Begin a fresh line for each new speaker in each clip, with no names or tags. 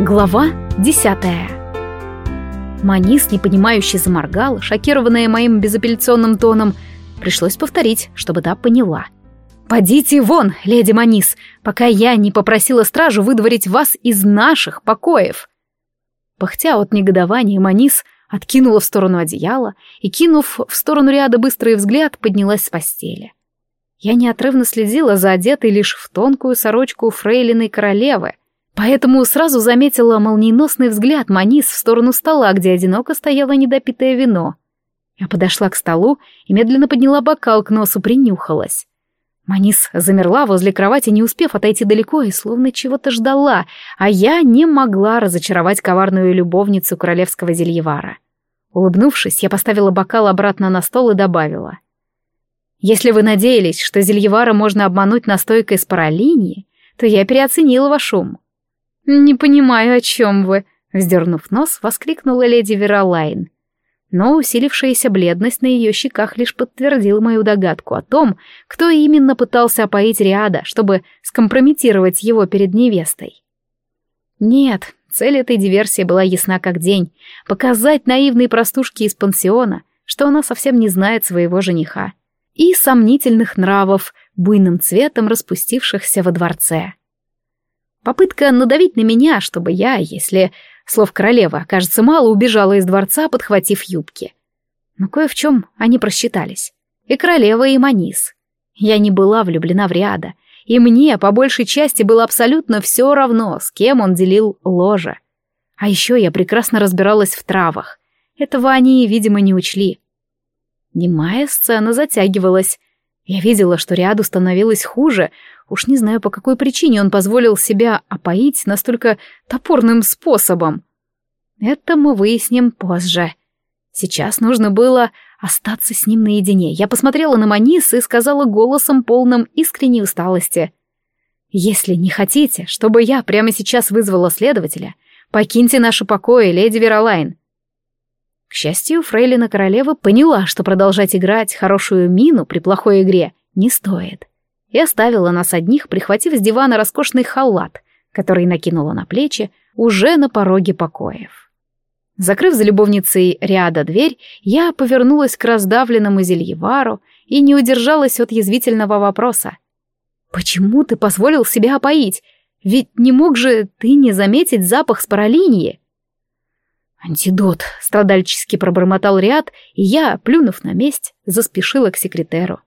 Глава десятая Манис, непонимающе заморгал, шокированная моим безапелляционным тоном. Пришлось повторить, чтобы та поняла. «Подите вон, леди Манис, пока я не попросила стражу выдворить вас из наших покоев!» Пыхтя от негодования, Манис откинула в сторону одеяла и, кинув в сторону ряда быстрый взгляд, поднялась с постели. Я неотрывно следила за одетой лишь в тонкую сорочку фрейлиной королевы, поэтому сразу заметила молниеносный взгляд Манис в сторону стола, где одиноко стояло недопитое вино. Я подошла к столу и медленно подняла бокал к носу, принюхалась. Манис замерла возле кровати, не успев отойти далеко, и словно чего-то ждала, а я не могла разочаровать коварную любовницу королевского зельевара. Улыбнувшись, я поставила бокал обратно на стол и добавила — если вы надеялись, что Зельевара можно обмануть настойкой с паралинии, то я переоценила ваш ум». «Не понимаю, о чем вы», — вздернув нос, воскликнула леди Веролайн. Но усилившаяся бледность на ее щеках лишь подтвердила мою догадку о том, кто именно пытался опоить Риада, чтобы скомпрометировать его перед невестой. Нет, цель этой диверсии была ясна как день — показать наивной простушке из пансиона, что она совсем не знает своего жениха и сомнительных нравов, буйным цветом распустившихся во дворце. Попытка надавить на меня, чтобы я, если слов королевы окажется мало, убежала из дворца, подхватив юбки. Но кое в чем они просчитались. И королева, и Манис. Я не была влюблена в Риада, и мне, по большей части, было абсолютно все равно, с кем он делил ложе. А еще я прекрасно разбиралась в травах. Этого они, видимо, не учли. Немая сцена затягивалась. Я видела, что ряду становилось хуже. Уж не знаю, по какой причине он позволил себя опоить настолько топорным способом. Это мы выясним позже. Сейчас нужно было остаться с ним наедине. Я посмотрела на Манис и сказала голосом полным искренней усталости. «Если не хотите, чтобы я прямо сейчас вызвала следователя, покиньте наши покои, леди Веролайн. К счастью, фрейлина королева поняла, что продолжать играть хорошую мину при плохой игре не стоит. И оставила нас одних, прихватив с дивана роскошный халат, который накинула на плечи уже на пороге покоев. Закрыв за любовницей ряда дверь, я повернулась к раздавленному зельевару и не удержалась от язвительного вопроса. «Почему ты позволил себя опоить? Ведь не мог же ты не заметить запах с паралинии?» «Антидот», — страдальчески пробормотал Риад, и я, плюнув на месть, заспешила к секретеру.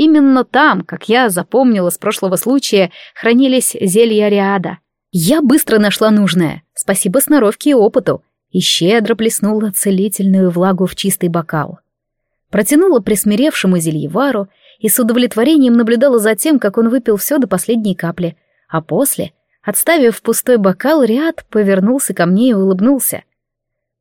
Именно там, как я запомнила с прошлого случая, хранились зелья Риада. Я быстро нашла нужное, спасибо сноровке и опыту, и щедро плеснула целительную влагу в чистый бокал. Протянула присмиревшему зельевару и с удовлетворением наблюдала за тем, как он выпил все до последней капли, а после, отставив пустой бокал, Риад повернулся ко мне и улыбнулся.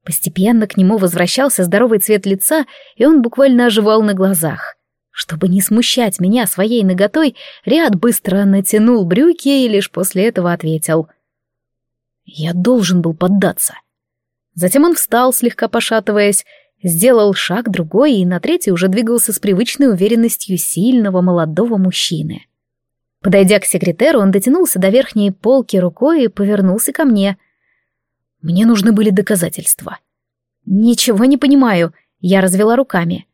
Постепенно к нему возвращался здоровый цвет лица, и он буквально оживал на глазах. Чтобы не смущать меня своей ноготой, Ряд быстро натянул брюки и лишь после этого ответил. «Я должен был поддаться». Затем он встал, слегка пошатываясь, сделал шаг другой и на третий уже двигался с привычной уверенностью сильного молодого мужчины. Подойдя к секретеру, он дотянулся до верхней полки рукой и повернулся ко мне — мне нужны были доказательства. «Ничего не понимаю», — я развела руками.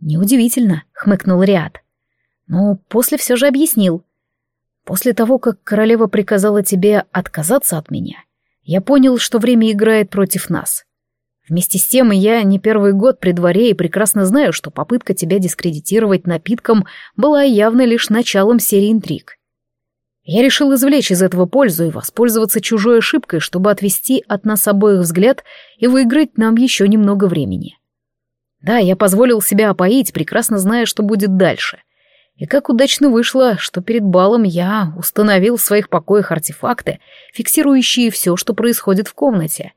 «Неудивительно», — хмыкнул Риад. «Но после все же объяснил. После того, как королева приказала тебе отказаться от меня, я понял, что время играет против нас. Вместе с тем я не первый год при дворе и прекрасно знаю, что попытка тебя дискредитировать напитком была явно лишь началом серии интриг. Я решил извлечь из этого пользу и воспользоваться чужой ошибкой, чтобы отвести от нас обоих взгляд и выиграть нам еще немного времени. Да, я позволил себя опоить, прекрасно зная, что будет дальше. И как удачно вышло, что перед балом я установил в своих покоях артефакты, фиксирующие все, что происходит в комнате.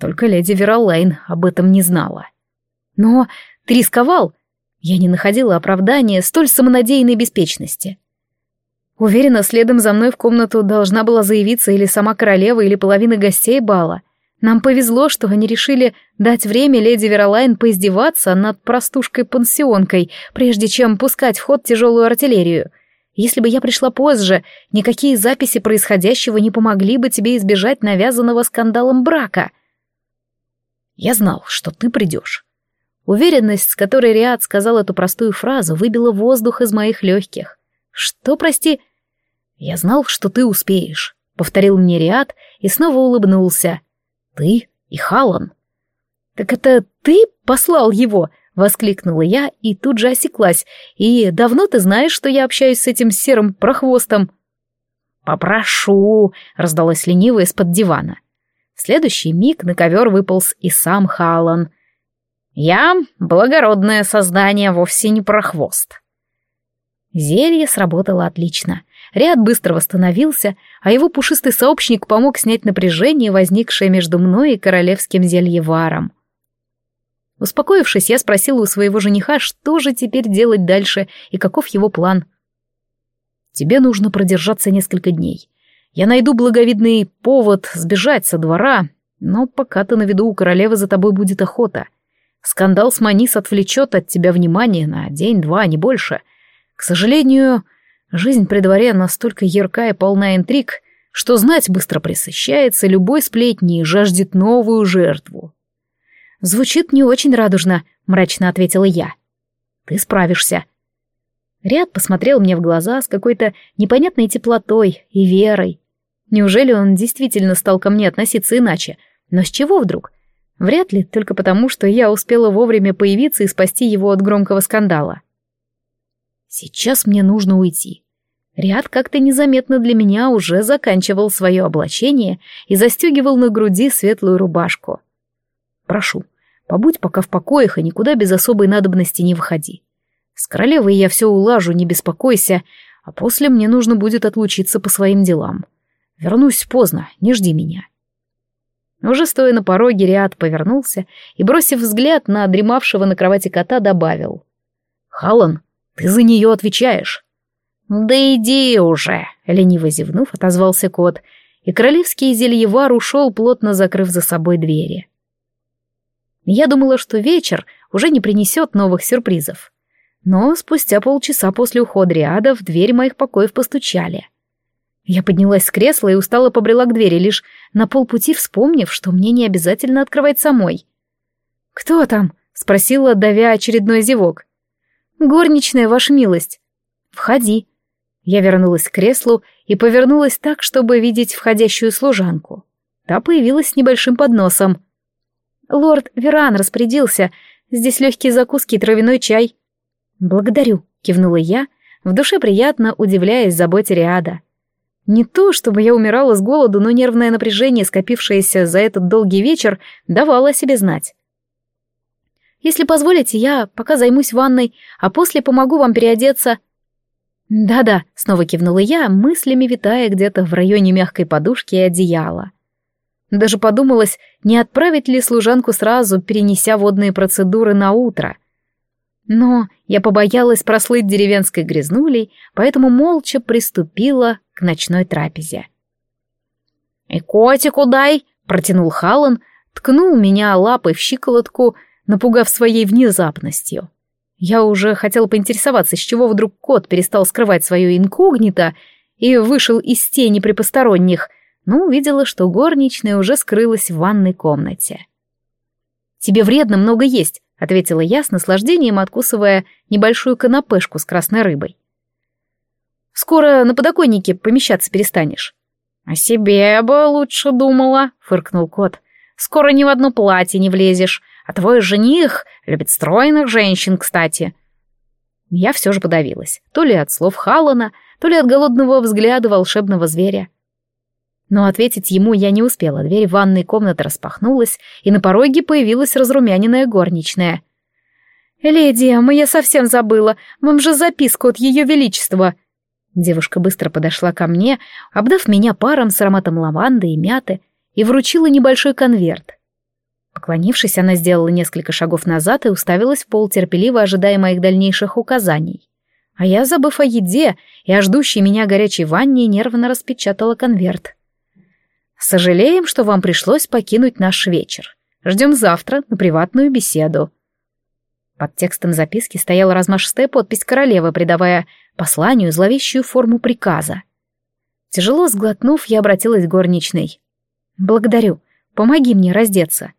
Только леди Веролайн об этом не знала. Но ты рисковал. Я не находила оправдания столь самонадеянной беспечности. Уверена, следом за мной в комнату должна была заявиться или сама королева, или половина гостей бала. Нам повезло, что они решили дать время леди Веролайн поиздеваться над простушкой-пансионкой, прежде чем пускать в ход тяжелую артиллерию. Если бы я пришла позже, никакие записи происходящего не помогли бы тебе избежать навязанного скандалом брака. Я знал, что ты придешь. Уверенность, с которой Риад сказал эту простую фразу, выбила воздух из моих легких. Что, прости? Я знал, что ты успеешь, повторил мне Риад и снова улыбнулся. Ты и Халан. Так это ты послал его? Воскликнула я и тут же осеклась. «И давно ты знаешь, что я общаюсь с этим серым прохвостом?» «Попрошу!» — раздалось лениво из-под дивана. В следующий миг на ковер выполз и сам Халан. «Я — благородное создание, вовсе не прохвост». Зелье сработало отлично. Ряд быстро восстановился, а его пушистый сообщник помог снять напряжение, возникшее между мной и королевским зельеваром. Успокоившись, я спросила у своего жениха, что же теперь делать дальше и каков его план. «Тебе нужно продержаться несколько дней. Я найду благовидный повод сбежать со двора, но пока ты на виду у королевы, за тобой будет охота. Скандал с Манис отвлечет от тебя внимание на день-два, не больше. К сожалению, жизнь при дворе настолько яркая и полна интриг, что знать быстро присыщается любой сплетни и жаждет новую жертву. «Звучит не очень радужно», — мрачно ответила я. «Ты справишься». Ряд посмотрел мне в глаза с какой-то непонятной теплотой и верой. Неужели он действительно стал ко мне относиться иначе? Но с чего вдруг? Вряд ли, только потому, что я успела вовремя появиться и спасти его от громкого скандала. Сейчас мне нужно уйти. Ряд как-то незаметно для меня уже заканчивал свое облачение и застегивал на груди светлую рубашку. Прошу, Побудь пока в покоях и никуда без особой надобности не выходи. С королевой я все улажу, не беспокойся, а после мне нужно будет отлучиться по своим делам. Вернусь поздно, не жди меня». Уже стоя на пороге, Риад повернулся и, бросив взгляд на дремавшего на кровати кота, добавил. «Халан, ты за нее отвечаешь». «Да иди уже!» — лениво зевнув, отозвался кот, и королевский зельевар ушел, плотно закрыв за собой двери. Я думала, что вечер уже не принесет новых сюрпризов. Но спустя полчаса после ухода Риада в дверь моих покоев постучали. Я поднялась с кресла и устало побрела к двери, лишь на полпути вспомнив, что мне не обязательно открывать самой. «Кто там?» — спросила, давя очередной зевок. «Горничная, ваша милость». «Входи». Я вернулась к креслу и повернулась так, чтобы видеть входящую служанку. Та появилась с небольшим подносом. Лорд Веран распорядился. Здесь легкие закуски и травяной чай. Благодарю, кивнула я, в душе приятно удивляясь заботе Риада. Не то, чтобы я умирала с голоду, но нервное напряжение, скопившееся за этот долгий вечер, давало о себе знать. Если позволите, я пока займусь ванной, а после помогу вам переодеться. Да-да, снова кивнула я, мыслями витая где-то в районе мягкой подушки и одеяла. Даже подумалось, не отправить ли служанку сразу, перенеся водные процедуры на утро. Но я побоялась прослыть деревенской грязнулей, поэтому молча приступила к ночной трапезе. «И котику дай!» — протянул Халан, ткнул меня лапой в щиколотку, напугав своей внезапностью. Я уже хотела поинтересоваться, с чего вдруг кот перестал скрывать свое инкогнито и вышел из тени при посторонних — но увидела, что горничная уже скрылась в ванной комнате. «Тебе вредно много есть», — ответила я с наслаждением, откусывая небольшую канапешку с красной рыбой. «Скоро на подоконнике помещаться перестанешь». «О себе бы лучше думала», — фыркнул кот. «Скоро ни в одно платье не влезешь, а твой жених любит стройных женщин, кстати». Я все же подавилась, то ли от слов Халана, то ли от голодного взгляда волшебного зверя. Но ответить ему я не успела. Дверь ванной комнаты распахнулась, и на пороге появилась разрумяненная горничная. «Леди, а я совсем забыла. Вам же записку от Ее Величества». Девушка быстро подошла ко мне, обдав меня паром с ароматом лаванды и мяты, и вручила небольшой конверт. Поклонившись, она сделала несколько шагов назад и уставилась в пол, терпеливо ожидая моих дальнейших указаний. А я, забыв о еде и о ждущей меня горячей ванне, нервно распечатала конверт. Сожалеем, что вам пришлось покинуть наш вечер. Ждем завтра на приватную беседу». Под текстом записки стояла размашистая подпись королевы, придавая посланию зловещую форму приказа. Тяжело сглотнув, я обратилась к горничной. «Благодарю. Помоги мне раздеться».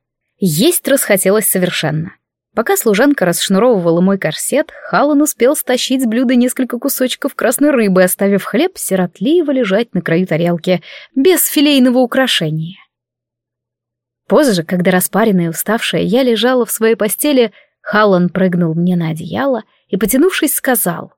Есть расхотелось совершенно. Пока служанка расшнуровывала мой корсет, Халан успел стащить с блюда несколько кусочков красной рыбы, оставив хлеб сиротливо лежать на краю тарелки, без филейного украшения. Позже, когда распаренная и уставшая, я лежала в своей постели, Халан прыгнул мне на одеяло и, потянувшись, сказал.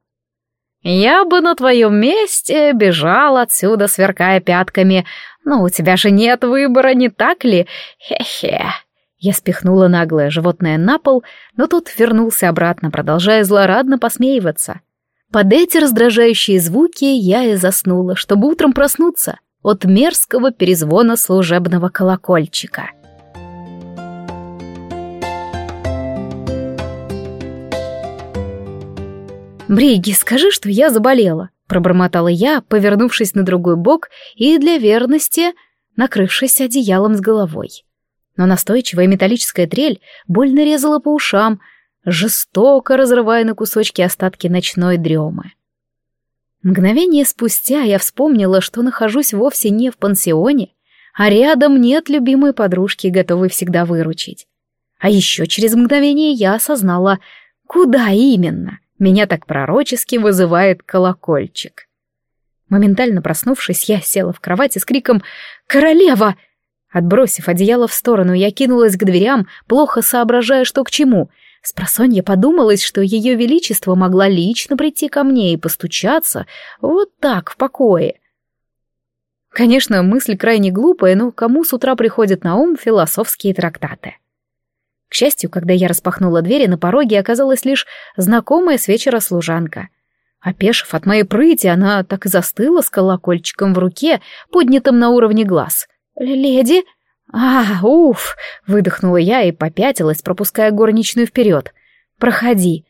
«Я бы на твоем месте бежал отсюда, сверкая пятками, но у тебя же нет выбора, не так ли? Хе-хе». Я спихнула наглое животное на пол, но тут вернулся обратно, продолжая злорадно посмеиваться. Под эти раздражающие звуки я и заснула, чтобы утром проснуться от мерзкого перезвона служебного колокольчика. «Бриги, скажи, что я заболела», — пробормотала я, повернувшись на другой бок и для верности накрывшись одеялом с головой. Но настойчивая металлическая трель больно резала по ушам, жестоко разрывая на кусочки остатки ночной дремы. Мгновение спустя я вспомнила, что нахожусь вовсе не в пансионе, а рядом нет любимой подружки, готовой всегда выручить. А еще через мгновение я осознала, куда именно — меня так пророчески вызывает колокольчик. Моментально проснувшись, я села в кровати с криком «Королева!». Отбросив одеяло в сторону, я кинулась к дверям, плохо соображая, что к чему. Спросонья подумалось, что ее величество могла лично прийти ко мне и постучаться вот так, в покое. Конечно, мысль крайне глупая, но кому с утра приходят на ум философские трактаты? К счастью, когда я распахнула двери, на пороге оказалась лишь знакомая с вечера служанка. Опешив от моей прыти, она так и застыла с колокольчиком в руке, поднятым на уровне глаз. «Леди?» «А, уф!» — выдохнула я и попятилась, пропуская горничную вперед. «Проходи».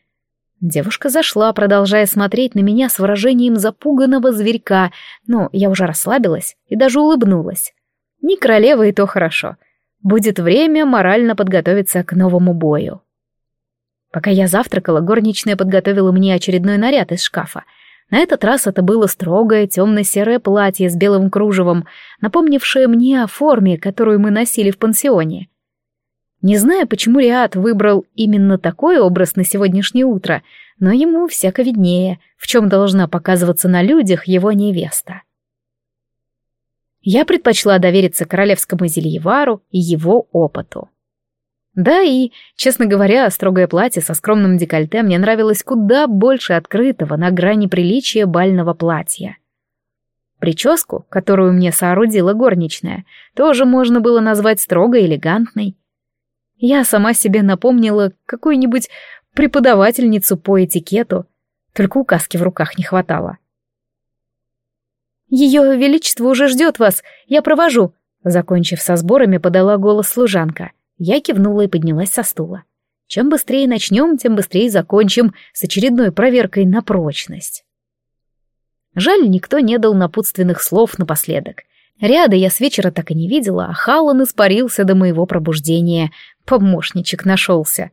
Девушка зашла, продолжая смотреть на меня с выражением запуганного зверька, но я уже расслабилась и даже улыбнулась. Не королева, и то хорошо — Будет время морально подготовиться к новому бою. Пока я завтракала, горничная подготовила мне очередной наряд из шкафа. На этот раз это было строгое темно-серое платье с белым кружевом, напомнившее мне о форме, которую мы носили в пансионе. Не знаю, почему Риад выбрал именно такой образ на сегодняшнее утро, но ему всяко виднее, в чем должна показываться на людях его невеста. Я предпочла довериться королевскому зельевару и его опыту. Да и, честно говоря, строгое платье со скромным декольте мне нравилось куда больше открытого на грани приличия бального платья. Прическу, которую мне соорудила горничная, тоже можно было назвать строго элегантной. Я сама себе напомнила какую-нибудь преподавательницу по этикету, только указки в руках не хватало. «Ее Величество уже ждет вас, я провожу», закончив со сборами, подала голос служанка. Я кивнула и поднялась со стула. Чем быстрее начнем, тем быстрее закончим с очередной проверкой на прочность. Жаль, никто не дал напутственных слов напоследок. Ряда я с вечера так и не видела, а Халлан испарился до моего пробуждения. Помощничек нашелся.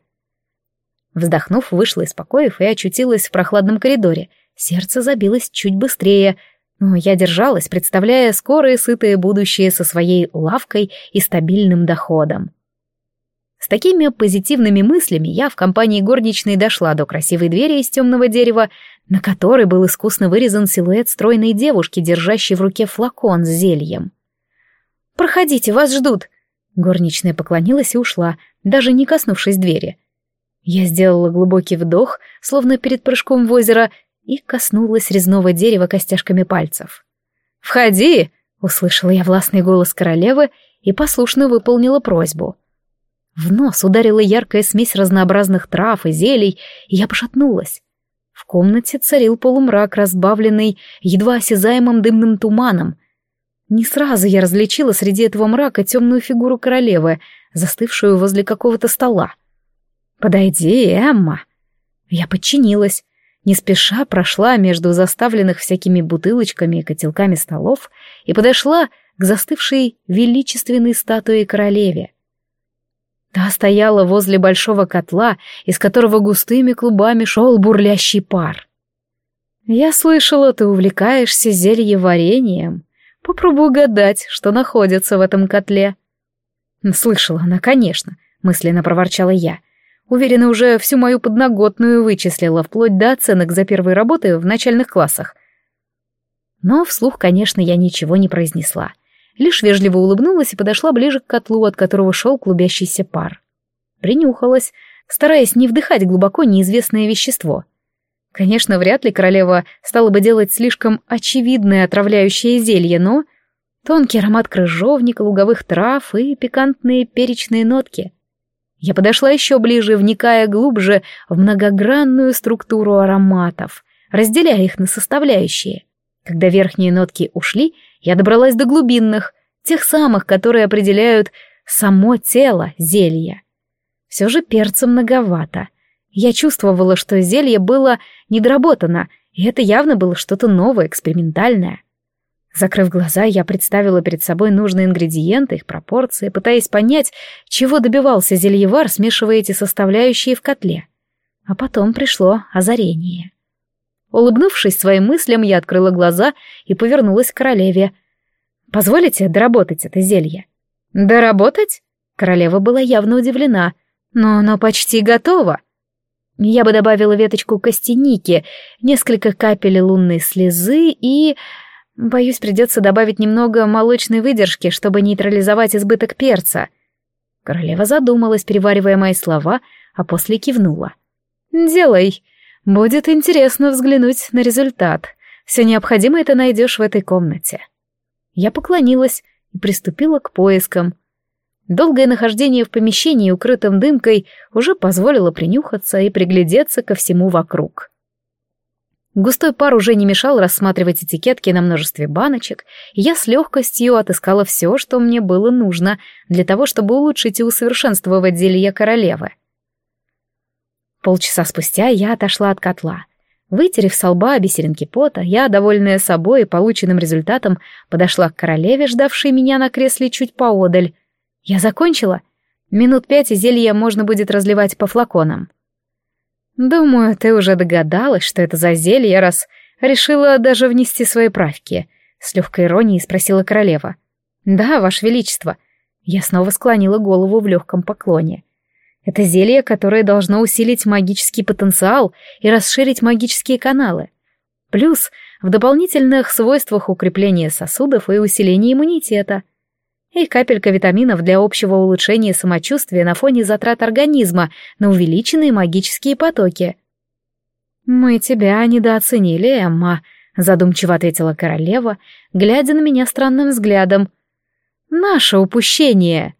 Вздохнув, вышла из покоев и очутилась в прохладном коридоре. Сердце забилось чуть быстрее — но я держалась, представляя скорое сытое будущее со своей лавкой и стабильным доходом. С такими позитивными мыслями я в компании горничной дошла до красивой двери из темного дерева, на которой был искусно вырезан силуэт стройной девушки, держащей в руке флакон с зельем. «Проходите, вас ждут!» Горничная поклонилась и ушла, даже не коснувшись двери. Я сделала глубокий вдох, словно перед прыжком в озеро, и коснулась резного дерева костяшками пальцев. «Входи!» — услышала я властный голос королевы и послушно выполнила просьбу. В нос ударила яркая смесь разнообразных трав и зелий, и я пошатнулась. В комнате царил полумрак, разбавленный едва осязаемым дымным туманом. Не сразу я различила среди этого мрака темную фигуру королевы, застывшую возле какого-то стола. «Подойди, Эмма!» Я подчинилась, не спеша прошла между заставленных всякими бутылочками и котелками столов и подошла к застывшей величественной статуе королеве. Та стояла возле большого котла, из которого густыми клубами шел бурлящий пар. Я слышала, ты увлекаешься зельеварением. Попробуй угадать, что находится в этом котле. Слышала она, конечно, мысленно проворчала я. Уверена, уже всю мою подноготную вычислила, вплоть до оценок за первые работы в начальных классах. Но вслух, конечно, я ничего не произнесла. Лишь вежливо улыбнулась и подошла ближе к котлу, от которого шел клубящийся пар. Принюхалась, стараясь не вдыхать глубоко неизвестное вещество. Конечно, вряд ли королева стала бы делать слишком очевидное отравляющее зелье, но... Тонкий аромат крыжовника, луговых трав и пикантные перечные нотки. Я подошла еще ближе, вникая глубже в многогранную структуру ароматов, разделяя их на составляющие. Когда верхние нотки ушли, я добралась до глубинных, тех самых, которые определяют само тело зелья. Все же перца многовато. Я чувствовала, что зелье было недоработано, и это явно было что-то новое, экспериментальное. Закрыв глаза, я представила перед собой нужные ингредиенты, их пропорции, пытаясь понять, чего добивался зельевар, смешивая эти составляющие в котле. А потом пришло озарение. Улыбнувшись своим мыслям, я открыла глаза и повернулась к королеве. «Позволите доработать это зелье?» «Доработать?» Королева была явно удивлена. «Но оно почти готово». Я бы добавила веточку костяники, несколько капель лунной слезы и... Боюсь, придется добавить немного молочной выдержки, чтобы нейтрализовать избыток перца. Королева задумалась, переваривая мои слова, а после кивнула. «Делай. Будет интересно взглянуть на результат. Все необходимое ты найдешь в этой комнате». Я поклонилась и приступила к поискам. Долгое нахождение в помещении, укрытом дымкой, уже позволило принюхаться и приглядеться ко всему вокруг. Густой пар уже не мешал рассматривать этикетки на множестве баночек, и я с легкостью отыскала все, что мне было нужно для того, чтобы улучшить и усовершенствовать зелье королевы. Полчаса спустя я отошла от котла. Вытерев со лба бисеринки пота, я, довольная собой и полученным результатом, подошла к королеве, ждавшей меня на кресле чуть поодаль. Я закончила. Минут пять и зелье можно будет разливать по флаконам. «Думаю, ты уже догадалась, что это за зелье, раз решила даже внести свои правки», — с легкой иронией спросила королева. «Да, ваше величество». Я снова склонила голову в легком поклоне. «Это зелье, которое должно усилить магический потенциал и расширить магические каналы. Плюс в дополнительных свойствах укрепления сосудов и усиления иммунитета» и капелька витаминов для общего улучшения самочувствия на фоне затрат организма на увеличенные магические потоки. «Мы тебя недооценили, Эмма», — задумчиво ответила королева, глядя на меня странным взглядом. «Наше упущение!»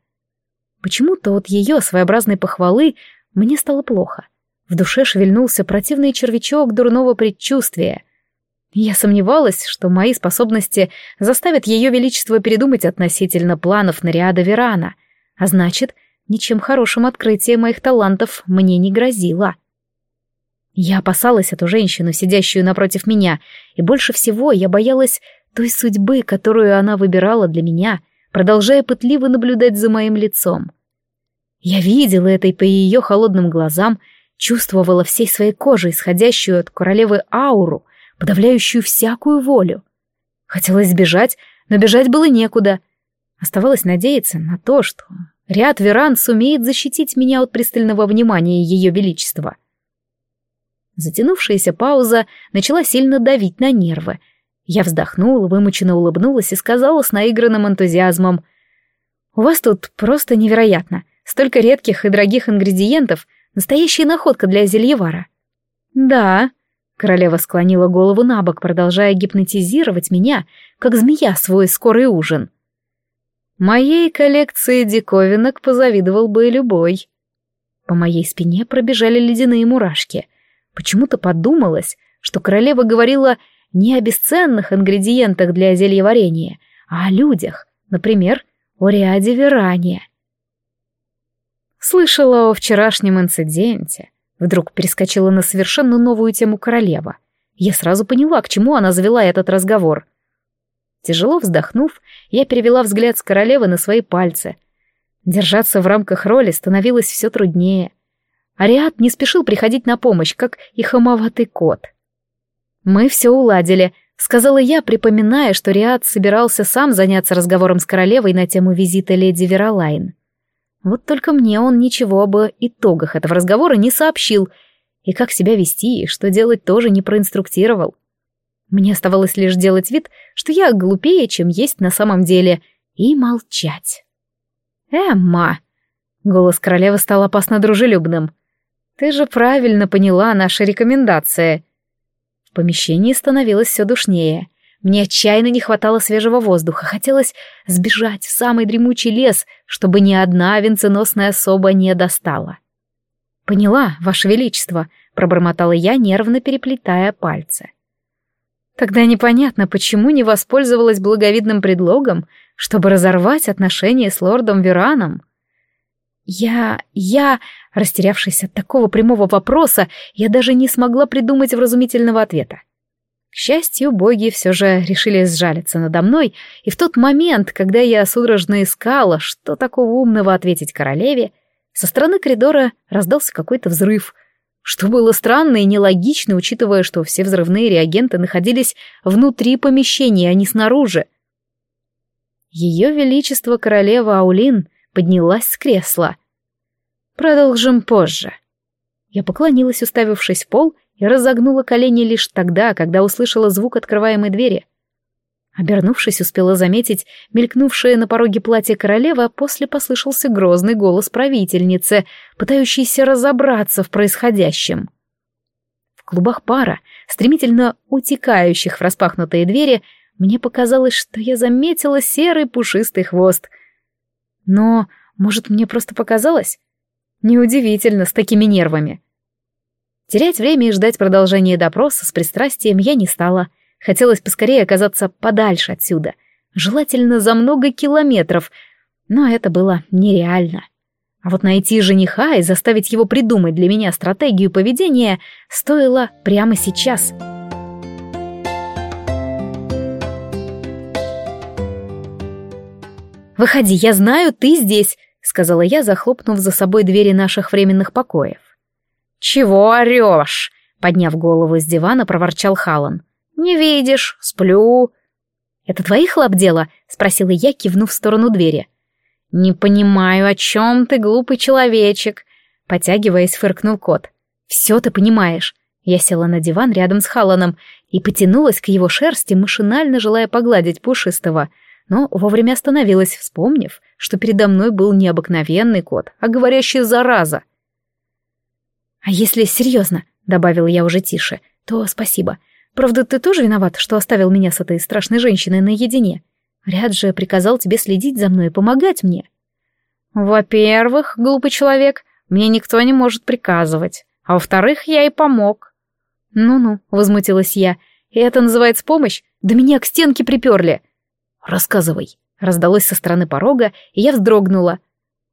Почему-то от ее своеобразной похвалы мне стало плохо. В душе шевельнулся противный червячок дурного предчувствия — я сомневалась, что мои способности заставят ее величество передумать относительно планов Нариада Верана, а значит, ничем хорошим открытие моих талантов мне не грозило. Я опасалась эту женщину, сидящую напротив меня, и больше всего я боялась той судьбы, которую она выбирала для меня, продолжая пытливо наблюдать за моим лицом. Я видела это и по ее холодным глазам, чувствовала всей своей кожей исходящую от королевы ауру — подавляющую всякую волю. Хотелось сбежать, но бежать было некуда. Оставалось надеяться на то, что ряд веран сумеет защитить меня от пристального внимания Ее Величества. Затянувшаяся пауза начала сильно давить на нервы. Я вздохнула, вымученно улыбнулась и сказала с наигранным энтузиазмом. «У вас тут просто невероятно. Столько редких и дорогих ингредиентов. Настоящая находка для зельевара». «Да», Королева склонила голову на бок, продолжая гипнотизировать меня, как змея свой скорый ужин. Моей коллекции диковинок позавидовал бы любой. По моей спине пробежали ледяные мурашки. Почему-то подумалось, что королева говорила не о бесценных ингредиентах для зельеварения, а о людях, например, о Риаде Веране. Слышала о вчерашнем инциденте, Вдруг перескочила на совершенно новую тему королева. Я сразу поняла, к чему она завела этот разговор. Тяжело вздохнув, я перевела взгляд с королевы на свои пальцы. Держаться в рамках роли становилось все труднее. Ариат не спешил приходить на помощь, как и хамоватый кот. Мы все уладили, сказала я, припоминая, что Риад собирался сам заняться разговором с королевой на тему визита леди Веролайн. Вот только мне он ничего об итогах этого разговора не сообщил, и как себя вести, и что делать тоже не проинструктировал. Мне оставалось лишь делать вид, что я глупее, чем есть на самом деле, и молчать. «Эмма!» — голос королевы стал опасно дружелюбным. «Ты же правильно поняла наши рекомендации». Помещении становилось все душнее. Мне отчаянно не хватало свежего воздуха, хотелось сбежать в самый дремучий лес, чтобы ни одна венценосная особа не достала. «Поняла, Ваше Величество», — пробормотала я, нервно переплетая пальцы. Тогда непонятно, почему не воспользовалась благовидным предлогом, чтобы разорвать отношения с лордом Вераном. Я... я... Растерявшись от такого прямого вопроса, я даже не смогла придумать вразумительного ответа. К счастью, боги все же решили сжалиться надо мной, и в тот момент, когда я судорожно искала, что такого умного ответить королеве, со стороны коридора раздался какой-то взрыв, что было странно и нелогично, учитывая, что все взрывные реагенты находились внутри помещения, а не снаружи. Ее Величество королева Аулин поднялась с кресла. «Продолжим позже». Я поклонилась, уставившись в пол, и разогнула колени лишь тогда, когда услышала звук открываемой двери. Обернувшись, успела заметить мелькнувшее на пороге платье королевы, а после послышался грозный голос правительницы, пытающейся разобраться в происходящем. В клубах пара, стремительно утекающих в распахнутые двери, мне показалось, что я заметила серый пушистый хвост. Но, может, мне просто показалось? Неудивительно, с такими нервами. Терять время и ждать продолжения допроса с пристрастием я не стала. Хотелось поскорее оказаться подальше отсюда. Желательно за много километров. Но это было нереально. А вот найти жениха и заставить его придумать для меня стратегию поведения стоило прямо сейчас. «Выходи, я знаю, ты здесь», — сказала я, захлопнув за собой двери наших временных покоев. «Чего орешь?» — подняв голову с дивана, проворчал Халан. «Не видишь, сплю». «Это твоих лап дело?» — спросила я, кивнув в сторону двери. «Не понимаю, о чем ты, глупый человечек», — потягиваясь, фыркнул кот. «Все ты понимаешь». Я села на диван рядом с Халаном и потянулась к его шерсти, машинально желая погладить пушистого, но вовремя остановилась, вспомнив, что передо мной был не обыкновенный кот, а говорящая зараза — «А если серьезно», — добавил я уже тише, — «то спасибо. Правда, ты тоже виноват, что оставил меня с этой страшной женщиной наедине? Ряд же приказал тебе следить за мной и помогать мне». «Во-первых, глупый человек, мне никто не может приказывать, а во-вторых, я и помог». «Ну-ну», — возмутилась я, — «и это называется помощь? Да меня к стенке приперли». «Рассказывай», — раздалось со стороны порога, и я вздрогнула.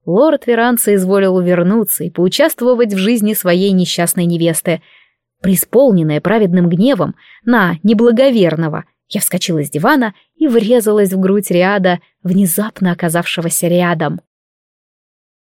Лорд Веранца изволил вернуться и поучаствовать в жизни своей несчастной невесты. Преисполненная праведным гневом на неблаговерного, я вскочила с дивана и врезалась в грудь Риада, внезапно оказавшегося рядом.